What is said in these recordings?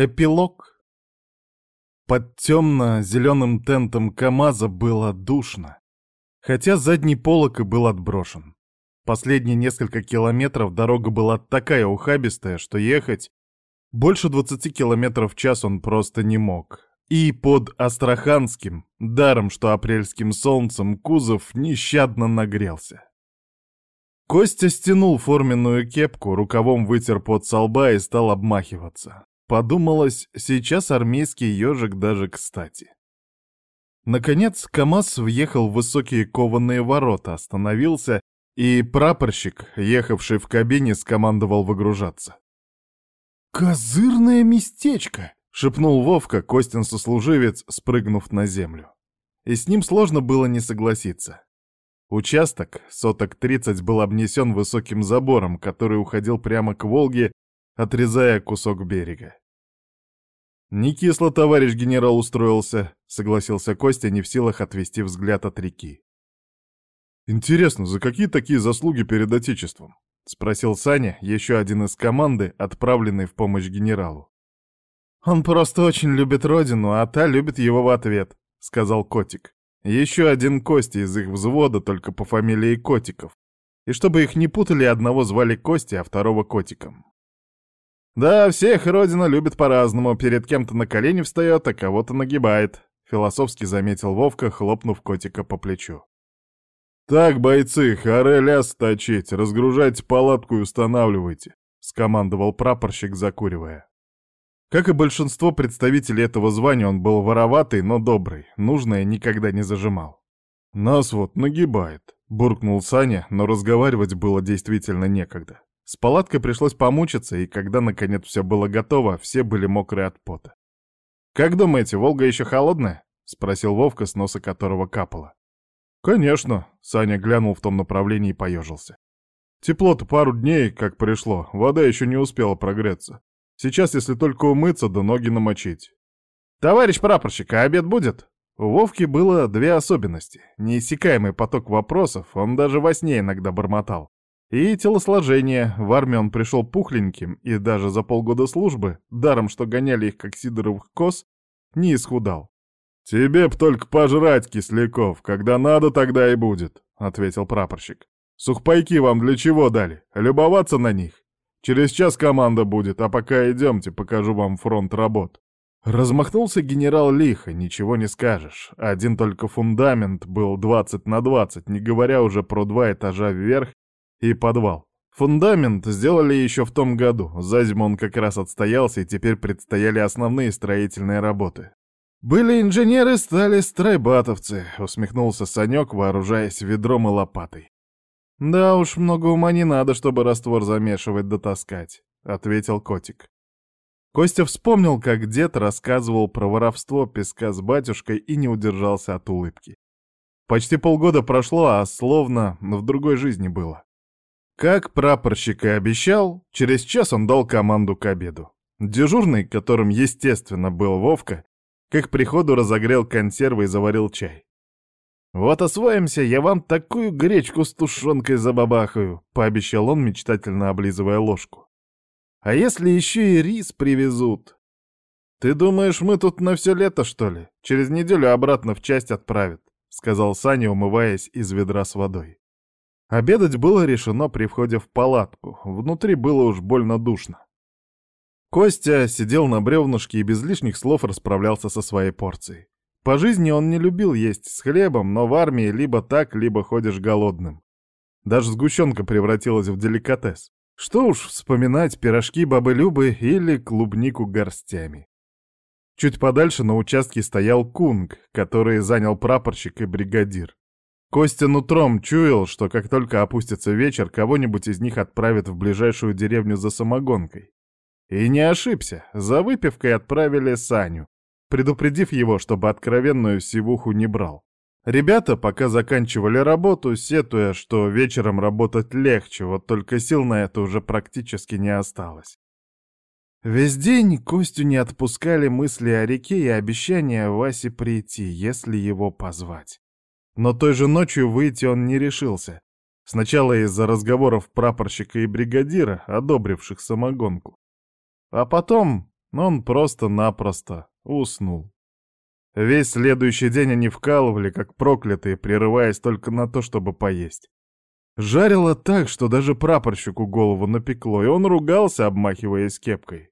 Эпилог. Под темно-зеленым тентом КамАЗа было душно, хотя задний полок и был отброшен. Последние несколько километров дорога была такая ухабистая, что ехать больше 20 километров в час он просто не мог. И под Астраханским, даром что апрельским солнцем, кузов нещадно нагрелся. Костя стянул форменную кепку, рукавом вытер пот со лба и стал обмахиваться. Подумалось, сейчас армейский ежик даже кстати. Наконец КамАЗ въехал в высокие кованые ворота, остановился, и прапорщик, ехавший в кабине, скомандовал выгружаться. «Козырное местечко!» — шепнул Вовка, Костин сослуживец, спрыгнув на землю. И с ним сложно было не согласиться. Участок, соток 30, был обнесен высоким забором, который уходил прямо к Волге отрезая кусок берега. «Не кисло, товарищ генерал, устроился», — согласился Костя, не в силах отвести взгляд от реки. «Интересно, за какие такие заслуги перед Отечеством?» — спросил Саня, еще один из команды, отправленный в помощь генералу. «Он просто очень любит родину, а та любит его в ответ», — сказал Котик. Еще один Костя из их взвода, только по фамилии Котиков. И чтобы их не путали, одного звали Костя, а второго Котиком. «Да, всех Родина любит по-разному, перед кем-то на колени встает, а кого-то нагибает», — философски заметил Вовка, хлопнув котика по плечу. «Так, бойцы, харе ляс точить, разгружайте палатку и устанавливайте», — скомандовал прапорщик, закуривая. Как и большинство представителей этого звания, он был вороватый, но добрый, нужное никогда не зажимал. «Нас вот нагибает», — буркнул Саня, но разговаривать было действительно некогда. С палаткой пришлось помучиться, и когда наконец все было готово, все были мокрые от пота. «Как думаете, Волга еще холодная?» — спросил Вовка, с носа которого капало. «Конечно», — Саня глянул в том направлении и поежился. «Тепло-то пару дней, как пришло, вода еще не успела прогреться. Сейчас, если только умыться, да ноги намочить». «Товарищ прапорщик, а обед будет?» У Вовки было две особенности. Неиссякаемый поток вопросов, он даже во сне иногда бормотал. И телосложение. В армию он пришел пухленьким, и даже за полгода службы, даром что гоняли их как сидоровых коз, не исхудал. «Тебе б только пожрать, кисляков, когда надо, тогда и будет», — ответил прапорщик. «Сухпайки вам для чего дали? Любоваться на них? Через час команда будет, а пока идемте, покажу вам фронт работ». Размахнулся генерал лихо, ничего не скажешь. Один только фундамент был 20 на 20, не говоря уже про два этажа вверх и подвал. Фундамент сделали еще в том году, за зиму он как раз отстоялся, и теперь предстояли основные строительные работы. «Были инженеры, стали стройбатовцы», — усмехнулся Санек, вооружаясь ведром и лопатой. «Да уж, много ума не надо, чтобы раствор замешивать да таскать», — ответил котик. Костя вспомнил, как дед рассказывал про воровство песка с батюшкой и не удержался от улыбки. Почти полгода прошло, а словно в другой жизни было. Как прапорщик и обещал, через час он дал команду к обеду. Дежурный, которым, естественно, был Вовка, к приходу разогрел консервы и заварил чай. «Вот освоимся, я вам такую гречку с тушенкой забабахаю», — пообещал он, мечтательно облизывая ложку. «А если еще и рис привезут?» «Ты думаешь, мы тут на все лето, что ли? Через неделю обратно в часть отправят», — сказал Саня, умываясь из ведра с водой. Обедать было решено при входе в палатку, внутри было уж больно душно. Костя сидел на бревнышке и без лишних слов расправлялся со своей порцией. По жизни он не любил есть с хлебом, но в армии либо так, либо ходишь голодным. Даже сгущенка превратилась в деликатес. Что уж вспоминать пирожки бабы Любы или клубнику горстями. Чуть подальше на участке стоял кунг, который занял прапорщик и бригадир. Костя нутром чуял, что как только опустится вечер, кого-нибудь из них отправят в ближайшую деревню за самогонкой. И не ошибся, за выпивкой отправили Саню, предупредив его, чтобы откровенную сивуху не брал. Ребята пока заканчивали работу, сетуя, что вечером работать легче, вот только сил на это уже практически не осталось. Весь день Костю не отпускали мысли о реке и обещания Васе прийти, если его позвать. Но той же ночью выйти он не решился. Сначала из-за разговоров прапорщика и бригадира, одобривших самогонку. А потом он просто-напросто уснул. Весь следующий день они вкалывали, как проклятые, прерываясь только на то, чтобы поесть. Жарило так, что даже прапорщику голову напекло, и он ругался, обмахиваясь кепкой.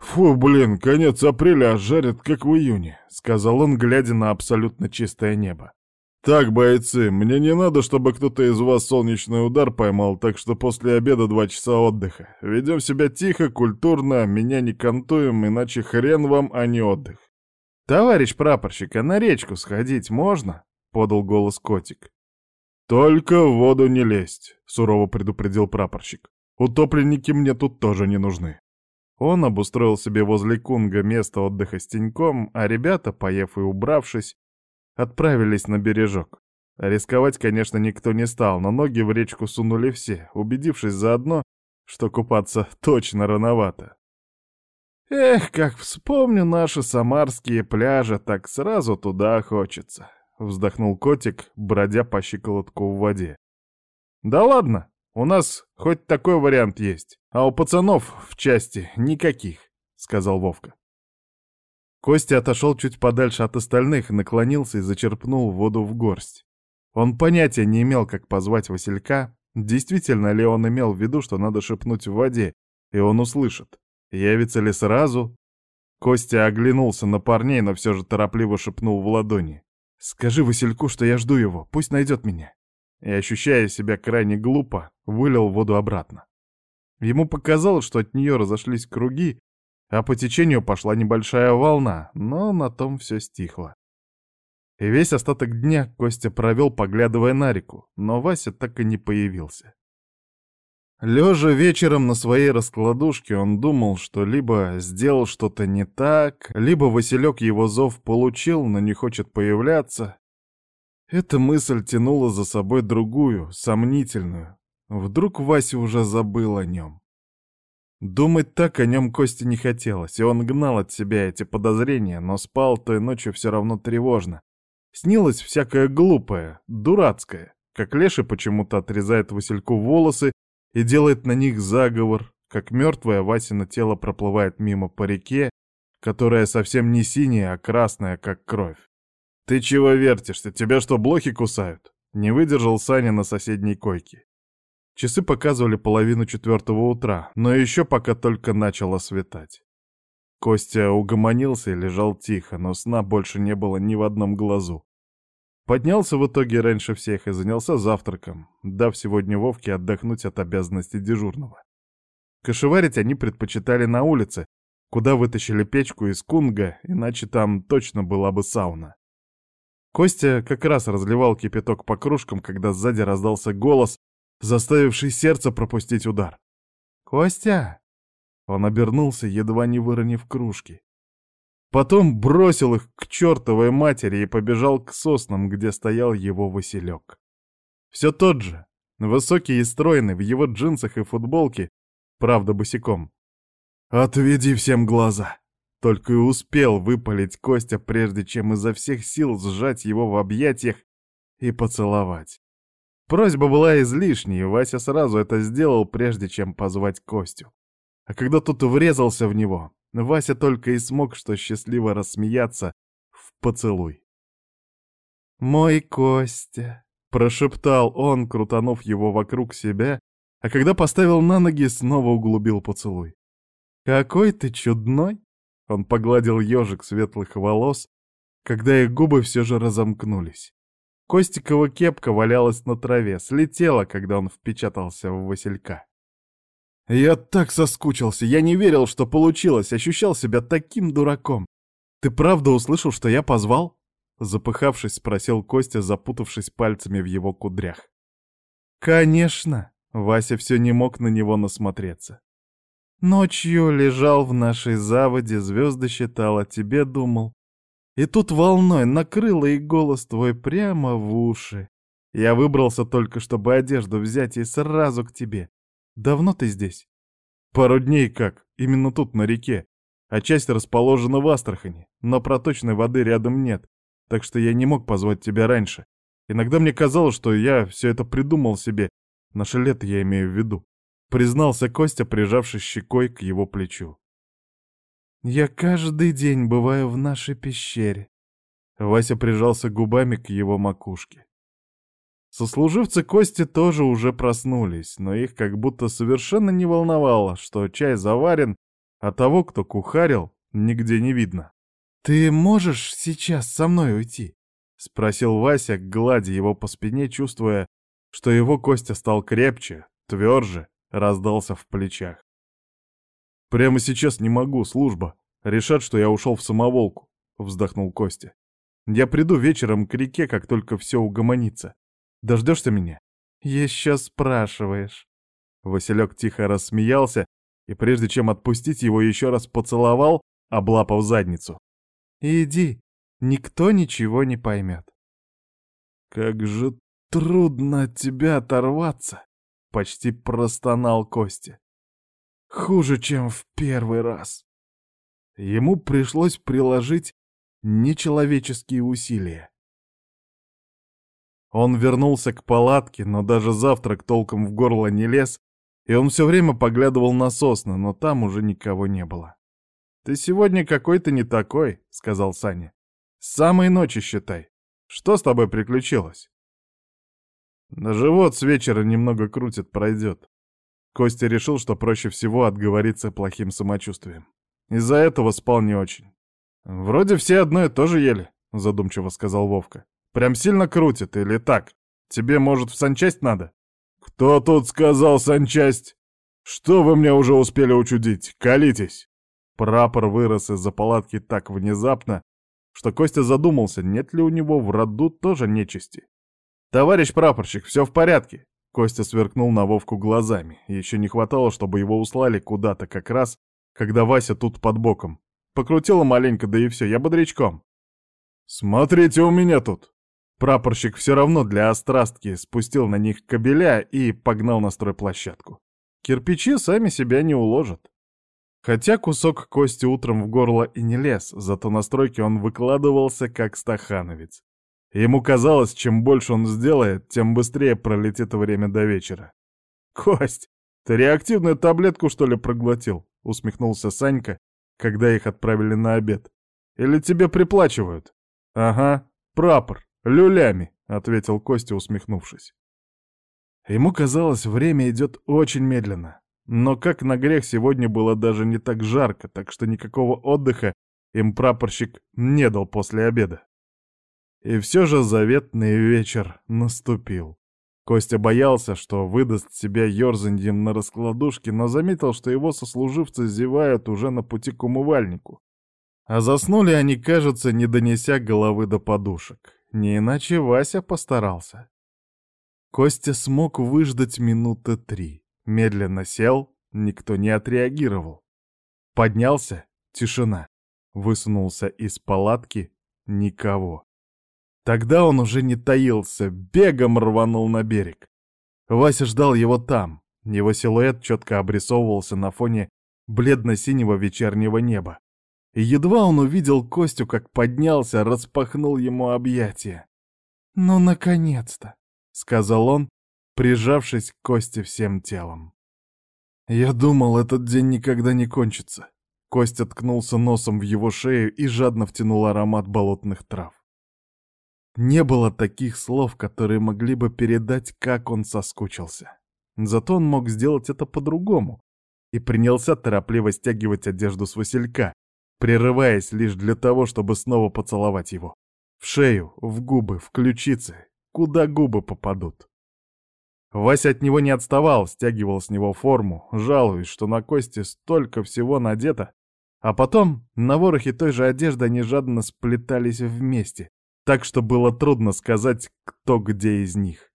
«Фу, блин, конец апреля, а жарит, как в июне», — сказал он, глядя на абсолютно чистое небо. «Так, бойцы, мне не надо, чтобы кто-то из вас солнечный удар поймал, так что после обеда два часа отдыха. Ведем себя тихо, культурно, меня не кантуем, иначе хрен вам, а не отдых». «Товарищ прапорщик, а на речку сходить можно?» — подал голос котик. «Только в воду не лезть», — сурово предупредил прапорщик. «Утопленники мне тут тоже не нужны». Он обустроил себе возле Кунга место отдыха с теньком, а ребята, поев и убравшись, отправились на бережок. Рисковать, конечно, никто не стал, но ноги в речку сунули все, убедившись заодно, что купаться точно рановато. «Эх, как вспомню наши самарские пляжи, так сразу туда хочется», — вздохнул котик, бродя по щиколотку в воде. «Да ладно, у нас хоть такой вариант есть, а у пацанов в части никаких», — сказал Вовка. Костя отошел чуть подальше от остальных, наклонился и зачерпнул воду в горсть. Он понятия не имел, как позвать Василька, действительно ли он имел в виду, что надо шепнуть в воде, и он услышит. Явится ли сразу? Костя оглянулся на парней, но все же торопливо шепнул в ладони. «Скажи Васильку, что я жду его, пусть найдет меня». И, ощущая себя крайне глупо, вылил воду обратно. Ему показалось, что от нее разошлись круги, а по течению пошла небольшая волна, но на том все стихло. И весь остаток дня Костя провел, поглядывая на реку, но Вася так и не появился. Лежа вечером на своей раскладушке, он думал, что либо сделал что-то не так, либо Василек его зов получил, но не хочет появляться. Эта мысль тянула за собой другую, сомнительную. Вдруг Вася уже забыл о нем. Думать так о нем Косте не хотелось, и он гнал от себя эти подозрения, но спал той ночью все равно тревожно. Снилось всякое глупое, дурацкое, как Леша почему-то отрезает Васильку волосы и делает на них заговор, как мертвое Васина тело проплывает мимо по реке, которая совсем не синяя, а красная, как кровь. «Ты чего вертишься? Тебя что, блохи кусают?» Не выдержал Саня на соседней койке. Часы показывали половину четвертого утра, но еще пока только начало светать. Костя угомонился и лежал тихо, но сна больше не было ни в одном глазу. Поднялся в итоге раньше всех и занялся завтраком, дав сегодня Вовке отдохнуть от обязанностей дежурного. Кошеварить они предпочитали на улице, куда вытащили печку из кунга, иначе там точно была бы сауна. Костя как раз разливал кипяток по кружкам, когда сзади раздался голос, заставивший сердце пропустить удар. «Костя!» Он обернулся, едва не выронив кружки. Потом бросил их к чертовой матери и побежал к соснам, где стоял его Василек. Все тот же, высокий и стройный, в его джинсах и футболке, правда босиком. «Отведи всем глаза!» Только и успел выпалить Костя, прежде чем изо всех сил сжать его в объятиях и поцеловать. Просьба была излишней, и Вася сразу это сделал, прежде чем позвать Костю. А когда тот врезался в него, Вася только и смог что счастливо рассмеяться в поцелуй. «Мой Костя», — прошептал он, крутанув его вокруг себя, а когда поставил на ноги, снова углубил поцелуй. «Какой ты чудной!» — он погладил ежик светлых волос, когда их губы все же разомкнулись. Костикова кепка валялась на траве, слетела, когда он впечатался в Василька. «Я так соскучился, я не верил, что получилось, ощущал себя таким дураком. Ты правда услышал, что я позвал?» Запыхавшись, спросил Костя, запутавшись пальцами в его кудрях. «Конечно!» — Вася все не мог на него насмотреться. «Ночью лежал в нашей заводе, звезды считал, о тебе думал. И тут волной накрыло и голос твой прямо в уши. Я выбрался только, чтобы одежду взять и сразу к тебе. Давно ты здесь? Пару дней как, именно тут, на реке. А часть расположена в Астрахани, но проточной воды рядом нет, так что я не мог позвать тебя раньше. Иногда мне казалось, что я все это придумал себе. Наше лето я имею в виду. Признался Костя, прижавшись щекой к его плечу. Я каждый день бываю в нашей пещере. Вася прижался губами к его макушке. Сослуживцы Кости тоже уже проснулись, но их как будто совершенно не волновало, что чай заварен, а того, кто кухарил, нигде не видно. «Ты можешь сейчас со мной уйти?» — спросил Вася, гладя его по спине, чувствуя, что его Костя стал крепче, тверже, раздался в плечах. «Прямо сейчас не могу, служба. Решат, что я ушел в самоволку», — вздохнул Костя. «Я приду вечером к реке, как только все угомонится. Дождешься меня?» «Еще спрашиваешь». Василек тихо рассмеялся и, прежде чем отпустить его, еще раз поцеловал, облапав задницу. «Иди, никто ничего не поймет». «Как же трудно от тебя оторваться!» — почти простонал Костя. «Хуже, чем в первый раз». Ему пришлось приложить нечеловеческие усилия. Он вернулся к палатке, но даже завтрак толком в горло не лез, и он все время поглядывал на сосны, но там уже никого не было. «Ты сегодня какой-то не такой», — сказал Саня. «С самой ночи считай. Что с тобой приключилось?» На живот с вечера немного крутит, пройдет. Костя решил, что проще всего отговориться плохим самочувствием. Из-за этого спал не очень. «Вроде все одно и то же ели», — задумчиво сказал Вовка. Прям сильно крутит или так? Тебе, может, в санчасть надо? Кто тут сказал санчасть? Что вы мне уже успели учудить? Колитесь!» Прапор вырос из-за палатки так внезапно, что Костя задумался, нет ли у него в роду тоже нечисти. «Товарищ прапорщик, все в порядке!» Костя сверкнул на Вовку глазами. Еще не хватало, чтобы его услали куда-то как раз, когда Вася тут под боком. Покрутила маленько, да и все, я бодрячком. «Смотрите у меня тут!» Прапорщик все равно для острастки спустил на них кабеля и погнал на стройплощадку. Кирпичи сами себя не уложат. Хотя кусок кости утром в горло и не лез, зато на стройке он выкладывался как стахановец. Ему казалось, чем больше он сделает, тем быстрее пролетит время до вечера. «Кость, ты реактивную таблетку, что ли, проглотил?» — усмехнулся Санька, когда их отправили на обед. «Или тебе приплачивают?» «Ага, прапор. «Люлями», — ответил Костя, усмехнувшись. Ему казалось, время идет очень медленно. Но как на грех сегодня было даже не так жарко, так что никакого отдыха им прапорщик не дал после обеда. И все же заветный вечер наступил. Костя боялся, что выдаст себя ерзаньем на раскладушке, но заметил, что его сослуживцы зевают уже на пути к умывальнику. А заснули они, кажется, не донеся головы до подушек. Не иначе Вася постарался. Костя смог выждать минуты три. Медленно сел, никто не отреагировал. Поднялся — тишина. Высунулся из палатки — никого. Тогда он уже не таился, бегом рванул на берег. Вася ждал его там. Его силуэт четко обрисовывался на фоне бледно-синего вечернего неба. И едва он увидел Костю, как поднялся, распахнул ему объятия. «Ну, наконец-то!» — сказал он, прижавшись к Косте всем телом. Я думал, этот день никогда не кончится. Костя ткнулся носом в его шею и жадно втянул аромат болотных трав. Не было таких слов, которые могли бы передать, как он соскучился. Зато он мог сделать это по-другому и принялся торопливо стягивать одежду с Василька, прерываясь лишь для того, чтобы снова поцеловать его. В шею, в губы, в ключицы, куда губы попадут. Вася от него не отставал, стягивал с него форму, жалуясь, что на кости столько всего надето, а потом на ворохе той же одежды они жадно сплетались вместе, так что было трудно сказать, кто где из них.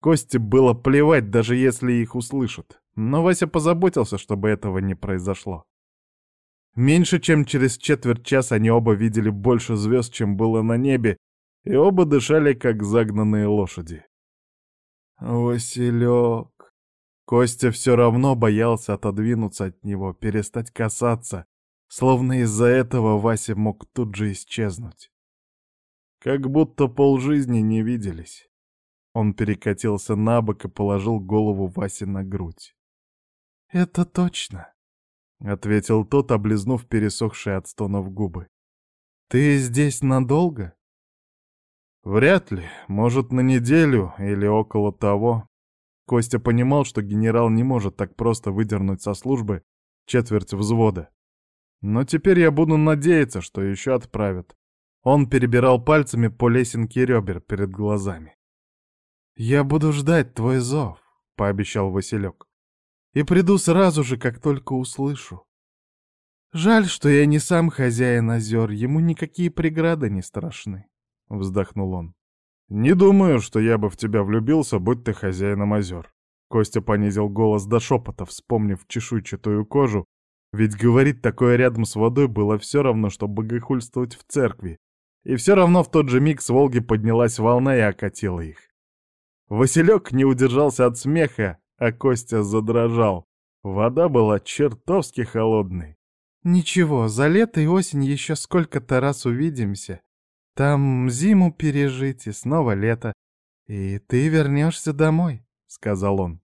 Кости было плевать, даже если их услышат, но Вася позаботился, чтобы этого не произошло. Меньше чем через четверть часа они оба видели больше звезд, чем было на небе, и оба дышали, как загнанные лошади. «Василек!» Костя все равно боялся отодвинуться от него, перестать касаться, словно из-за этого Вася мог тут же исчезнуть. Как будто полжизни не виделись. Он перекатился на бок и положил голову Васе на грудь. «Это точно!» — ответил тот, облизнув пересохшие от стонов губы. «Ты здесь надолго?» «Вряд ли. Может, на неделю или около того». Костя понимал, что генерал не может так просто выдернуть со службы четверть взвода. Но теперь я буду надеяться, что еще отправят. Он перебирал пальцами по лесенке ребер перед глазами. «Я буду ждать твой зов», — пообещал Василек. «И приду сразу же, как только услышу. Жаль, что я не сам хозяин озер, ему никакие преграды не страшны», — вздохнул он. «Не думаю, что я бы в тебя влюбился, будь ты хозяином озер». Костя понизил голос до шепота, вспомнив чешуйчатую кожу, ведь говорить такое рядом с водой было все равно, что богохульствовать в церкви. И все равно в тот же миг с Волги поднялась волна и окатила их. Василек не удержался от смеха, а Костя задрожал. Вода была чертовски холодной. «Ничего, за лето и осень еще сколько-то раз увидимся. Там зиму пережить и снова лето. И ты вернешься домой», — сказал он.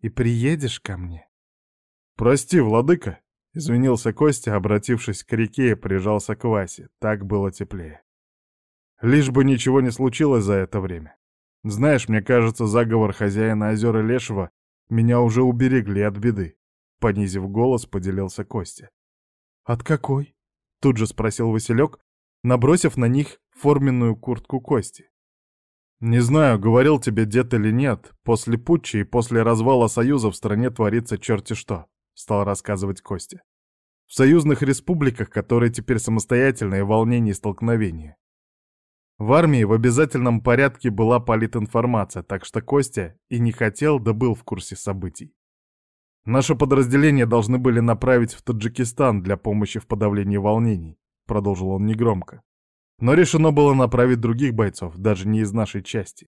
«И приедешь ко мне». «Прости, владыка», — извинился Костя, обратившись к реке прижался к Васе. Так было теплее. «Лишь бы ничего не случилось за это время. Знаешь, мне кажется, заговор хозяина озера Лешего меня уже уберегли от беды. Понизив голос, поделился Костя. От какой? Тут же спросил Василек, набросив на них форменную куртку Кости. Не знаю, говорил тебе дед или нет, после путча и после развала Союза в стране творится черти что, стал рассказывать Костя. В союзных республиках, которые теперь самостоятельные, волнения и столкновения. В армии в обязательном порядке была политинформация, так что Костя и не хотел, да был в курсе событий. Наше подразделение должны были направить в Таджикистан для помощи в подавлении волнений, продолжил он негромко. Но решено было направить других бойцов, даже не из нашей части.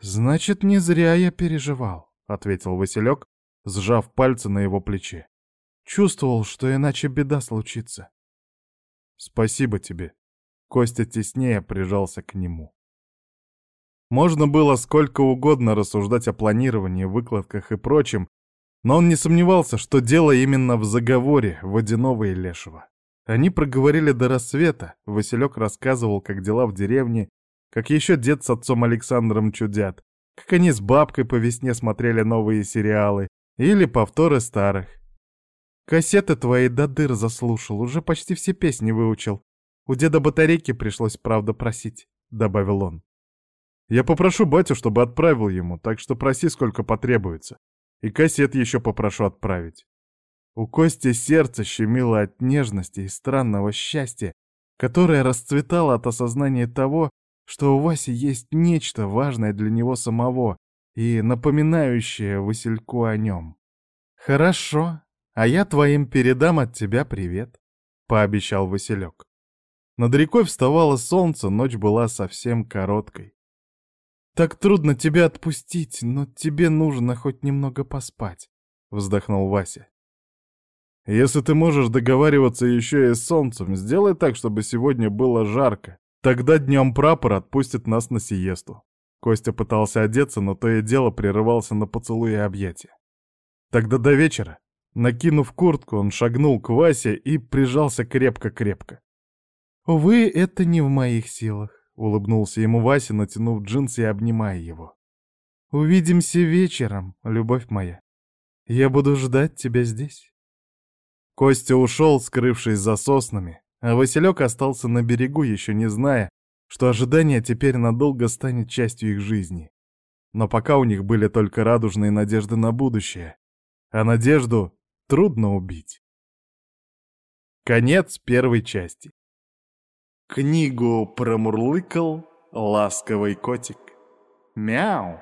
«Значит, не зря я переживал», — ответил Василек, сжав пальцы на его плече. «Чувствовал, что иначе беда случится». «Спасибо тебе», Костя теснее прижался к нему. Можно было сколько угодно рассуждать о планировании, выкладках и прочем, но он не сомневался, что дело именно в заговоре Водянова и Лешего. Они проговорили до рассвета, Василек рассказывал, как дела в деревне, как еще дед с отцом Александром чудят, как они с бабкой по весне смотрели новые сериалы или повторы старых. «Кассеты твои до дыр заслушал, уже почти все песни выучил. У деда батарейки пришлось, правда, просить», — добавил он. «Я попрошу батю, чтобы отправил ему, так что проси, сколько потребуется. И кассет еще попрошу отправить». У Кости сердце щемило от нежности и странного счастья, которое расцветало от осознания того, что у Васи есть нечто важное для него самого и напоминающее Васильку о нем. «Хорошо, а я твоим передам от тебя привет», — пообещал Василек. Над рекой вставало солнце, ночь была совсем короткой. «Так трудно тебя отпустить, но тебе нужно хоть немного поспать», — вздохнул Вася. «Если ты можешь договариваться еще и с солнцем, сделай так, чтобы сегодня было жарко. Тогда днем прапор отпустит нас на сиесту». Костя пытался одеться, но то и дело прерывался на поцелуи и объятия. Тогда до вечера, накинув куртку, он шагнул к Васе и прижался крепко-крепко. «Увы, это не в моих силах», — улыбнулся ему Вася, натянув джинсы и обнимая его. «Увидимся вечером, любовь моя. Я буду ждать тебя здесь». Костя ушел, скрывшись за соснами, а Василек остался на берегу, еще не зная, что ожидание теперь надолго станет частью их жизни. Но пока у них были только радужные надежды на будущее, а надежду трудно убить. Конец первой части. Книгу промурлыкал ласковый котик. Мяу!